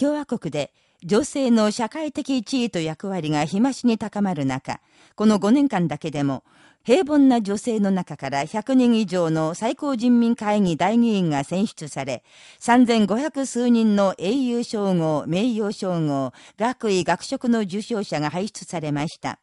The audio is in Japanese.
共和国で女性の社会的地位と役割が日増しに高まる中、この5年間だけでも、平凡な女性の中から100人以上の最高人民会議代議員が選出され、3500数人の英雄称号、名誉称号、学位学職の受賞者が輩出されました。